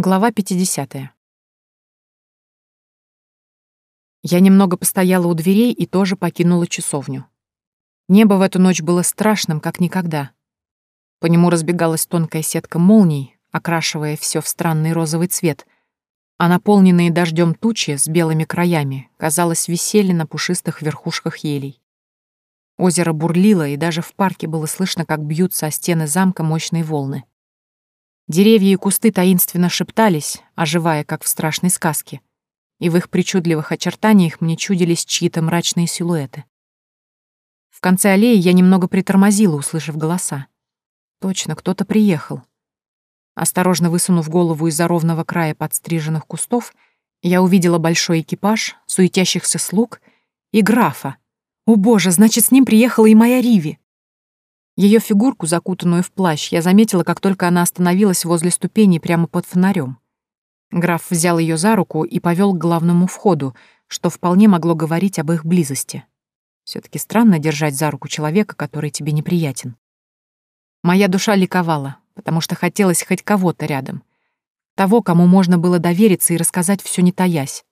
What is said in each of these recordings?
Глава 50. Я немного постояла у дверей и тоже покинула часовню. Небо в эту ночь было страшным, как никогда. По нему разбегалась тонкая сетка молний, окрашивая все в странный розовый цвет, а наполненные дождем тучи с белыми краями, казалось, висели на пушистых верхушках елей. Озеро бурлило, и даже в парке было слышно, как бьются о стены замка мощные волны. Деревья и кусты таинственно шептались, оживая, как в страшной сказке, и в их причудливых очертаниях мне чудились чьи-то мрачные силуэты. В конце аллеи я немного притормозила, услышав голоса. Точно, кто-то приехал. Осторожно высунув голову из-за ровного края подстриженных кустов, я увидела большой экипаж, суетящихся слуг и графа. О боже, значит, с ним приехала и моя Риви. Ее фигурку, закутанную в плащ, я заметила, как только она остановилась возле ступеней прямо под фонарем. Граф взял ее за руку и повел к главному входу, что вполне могло говорить об их близости. все таки странно держать за руку человека, который тебе неприятен. Моя душа ликовала, потому что хотелось хоть кого-то рядом. Того, кому можно было довериться и рассказать все не таясь.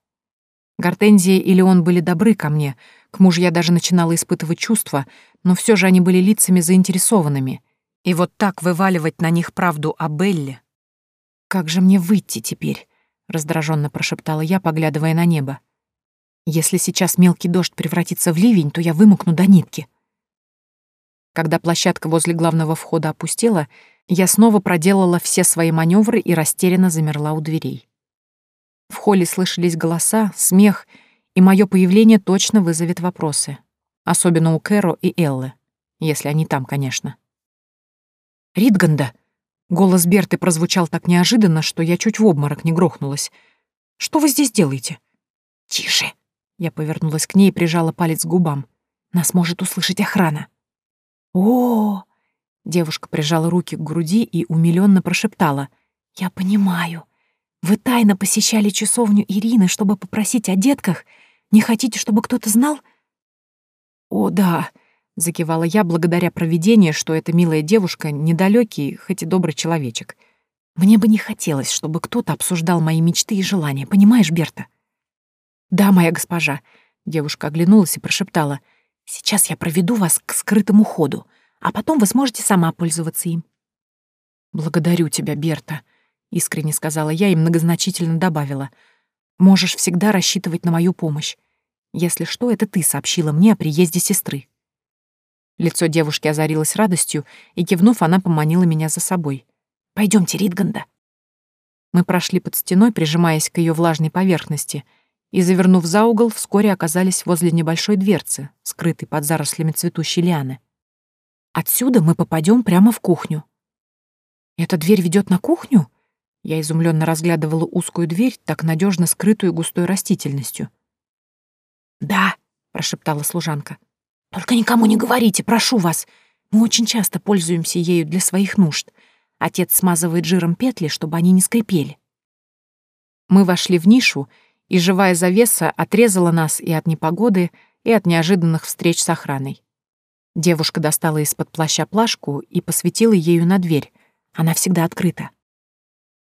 Гортензия или он были добры ко мне, к мужу я даже начинала испытывать чувства, но все же они были лицами заинтересованными. И вот так вываливать на них правду о Белле... «Как же мне выйти теперь?» — раздраженно прошептала я, поглядывая на небо. «Если сейчас мелкий дождь превратится в ливень, то я вымокну до нитки». Когда площадка возле главного входа опустела, я снова проделала все свои маневры и растерянно замерла у дверей. В холле слышались голоса, смех, и мое появление точно вызовет вопросы. Особенно у Кэро и Эллы, если они там, конечно. «Ритганда!» Голос Берты прозвучал так неожиданно, что я чуть в обморок не грохнулась. «Что вы здесь делаете?» «Тише!» Я повернулась к ней и прижала палец к губам. «Нас может услышать охрана». «О!», Девушка прижала руки к груди и умилённо прошептала. «Я понимаю. Вы тайно посещали часовню Ирины, чтобы попросить о детках? Не хотите, чтобы кто-то знал?» «О, да», — закивала я, благодаря провидению, что эта милая девушка — недалёкий, хоть и добрый человечек. «Мне бы не хотелось, чтобы кто-то обсуждал мои мечты и желания, понимаешь, Берта?» «Да, моя госпожа», — девушка оглянулась и прошептала. «Сейчас я проведу вас к скрытому ходу, а потом вы сможете сама пользоваться им». «Благодарю тебя, Берта», — искренне сказала я и многозначительно добавила. «Можешь всегда рассчитывать на мою помощь. Если что, это ты сообщила мне о приезде сестры». Лицо девушки озарилось радостью, и, кивнув, она поманила меня за собой. Пойдемте, Ритганда». Мы прошли под стеной, прижимаясь к ее влажной поверхности, и, завернув за угол, вскоре оказались возле небольшой дверцы, скрытой под зарослями цветущей лианы. «Отсюда мы попадем прямо в кухню». «Эта дверь ведет на кухню?» Я изумленно разглядывала узкую дверь, так надежно скрытую густой растительностью. «Да», — прошептала служанка. «Только никому не говорите, прошу вас. Мы очень часто пользуемся ею для своих нужд. Отец смазывает жиром петли, чтобы они не скрипели». Мы вошли в нишу, и живая завеса отрезала нас и от непогоды, и от неожиданных встреч с охраной. Девушка достала из-под плаща плашку и посветила ею на дверь. Она всегда открыта.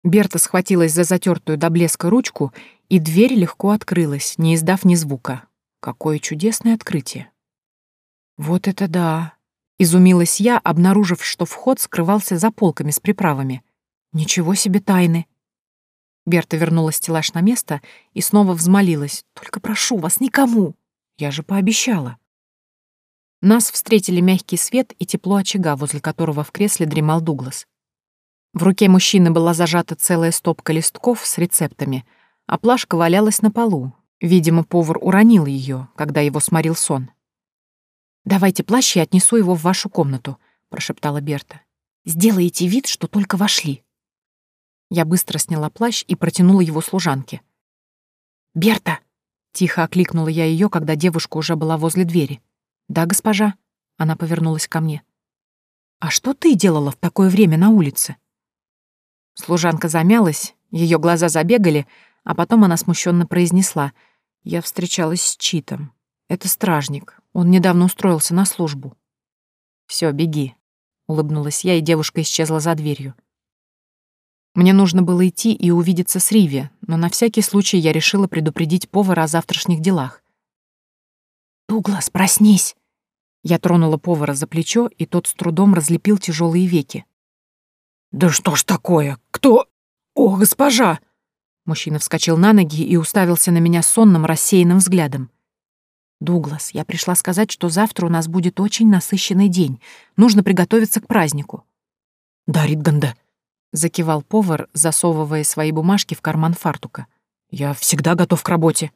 Берта схватилась за затертую до блеска ручку, и дверь легко открылась, не издав ни звука. Какое чудесное открытие. «Вот это да!» — изумилась я, обнаружив, что вход скрывался за полками с приправами. «Ничего себе тайны!» Берта вернула стеллаж на место и снова взмолилась. «Только прошу вас, никому! Я же пообещала!» Нас встретили мягкий свет и тепло очага, возле которого в кресле дремал Дуглас. В руке мужчины была зажата целая стопка листков с рецептами, а плашка валялась на полу. Видимо, повар уронил ее, когда его сморил сон. «Давайте плащ и отнесу его в вашу комнату», — прошептала Берта. «Сделайте вид, что только вошли». Я быстро сняла плащ и протянула его служанке. «Берта!» — тихо окликнула я ее, когда девушка уже была возле двери. «Да, госпожа?» — она повернулась ко мне. «А что ты делала в такое время на улице?» Служанка замялась, ее глаза забегали, а потом она смущенно произнесла. «Я встречалась с Читом. Это стражник. Он недавно устроился на службу». Все, беги», — улыбнулась я, и девушка исчезла за дверью. Мне нужно было идти и увидеться с Риви, но на всякий случай я решила предупредить повара о завтрашних делах. «Дуглас, проснись!» Я тронула повара за плечо, и тот с трудом разлепил тяжелые веки. «Да что ж такое? Кто? О, госпожа!» Мужчина вскочил на ноги и уставился на меня сонным, рассеянным взглядом. «Дуглас, я пришла сказать, что завтра у нас будет очень насыщенный день. Нужно приготовиться к празднику». «Да, Ритганда», — закивал повар, засовывая свои бумажки в карман фартука. «Я всегда готов к работе».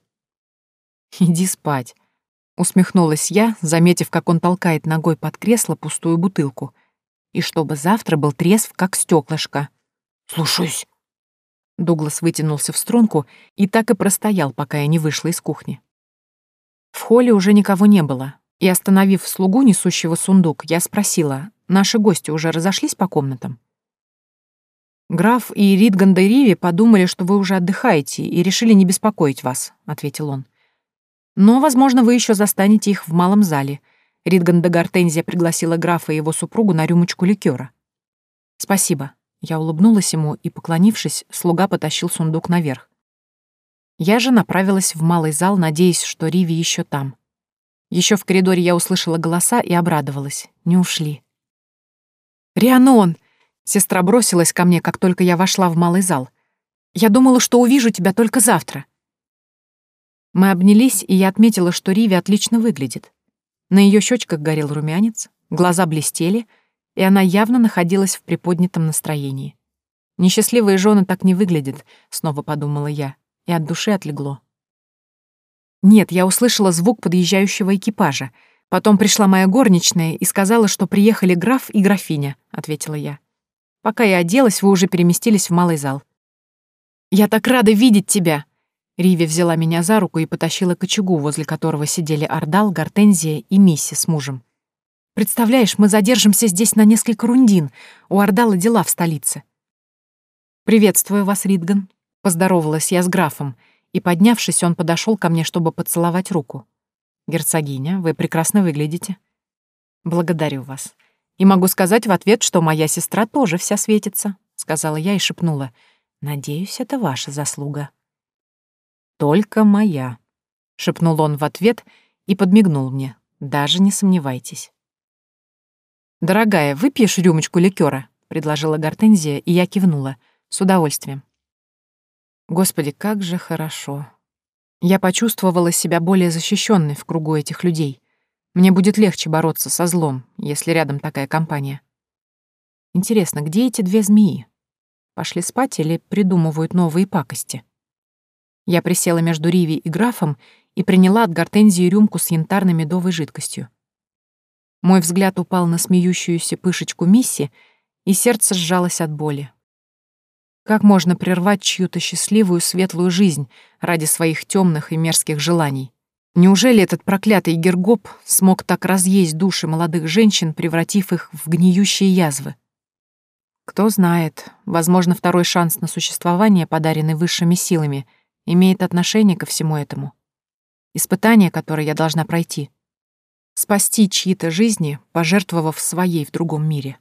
«Иди спать», — усмехнулась я, заметив, как он толкает ногой под кресло пустую бутылку — и чтобы завтра был трезв, как стеклышко. «Слушаюсь». Дуглас вытянулся в струнку и так и простоял, пока я не вышла из кухни. В холле уже никого не было, и, остановив слугу, несущего сундук, я спросила, наши гости уже разошлись по комнатам? «Граф и Ридганда Риви подумали, что вы уже отдыхаете, и решили не беспокоить вас», — ответил он. «Но, возможно, вы еще застанете их в малом зале. Ридганда Гортензия пригласила графа и его супругу на рюмочку ликера. «Спасибо». Я улыбнулась ему и, поклонившись, слуга потащил сундук наверх. Я же направилась в малый зал, надеясь, что Риви еще там. Еще в коридоре я услышала голоса и обрадовалась. Не ушли. «Рианон!» Сестра бросилась ко мне, как только я вошла в малый зал. «Я думала, что увижу тебя только завтра». Мы обнялись, и я отметила, что Риви отлично выглядит. На ее щечках горел румянец, глаза блестели, и она явно находилась в приподнятом настроении. «Несчастливые жены так не выглядят», — снова подумала я, и от души отлегло. Нет, я услышала звук подъезжающего экипажа. Потом пришла моя горничная и сказала, что приехали граф и графиня, — ответила я. Пока я оделась, вы уже переместились в малый зал. «Я так рада видеть тебя!» Риви взяла меня за руку и потащила к очагу, возле которого сидели Ордал, Гортензия и Мисси с мужем. «Представляешь, мы задержимся здесь на несколько рундин. У Ордала дела в столице». «Приветствую вас, Ридган», — поздоровалась я с графом, и, поднявшись, он подошел ко мне, чтобы поцеловать руку. «Герцогиня, вы прекрасно выглядите». «Благодарю вас. И могу сказать в ответ, что моя сестра тоже вся светится», — сказала я и шепнула. «Надеюсь, это ваша заслуга». «Только моя», — шепнул он в ответ и подмигнул мне. «Даже не сомневайтесь». «Дорогая, выпьешь рюмочку ликера? предложила Гортензия, и я кивнула. С удовольствием. Господи, как же хорошо. Я почувствовала себя более защищенной в кругу этих людей. Мне будет легче бороться со злом, если рядом такая компания. Интересно, где эти две змеи? Пошли спать или придумывают новые пакости? Я присела между Риви и графом и приняла от гортензии рюмку с янтарно-медовой жидкостью. Мой взгляд упал на смеющуюся пышечку Мисси, и сердце сжалось от боли. Как можно прервать чью-то счастливую, светлую жизнь ради своих темных и мерзких желаний? Неужели этот проклятый Гергоп смог так разъесть души молодых женщин, превратив их в гниющие язвы? Кто знает, возможно, второй шанс на существование, подаренный высшими силами — имеет отношение ко всему этому. Испытание, которое я должна пройти. Спасти чьи-то жизни, пожертвовав своей в другом мире.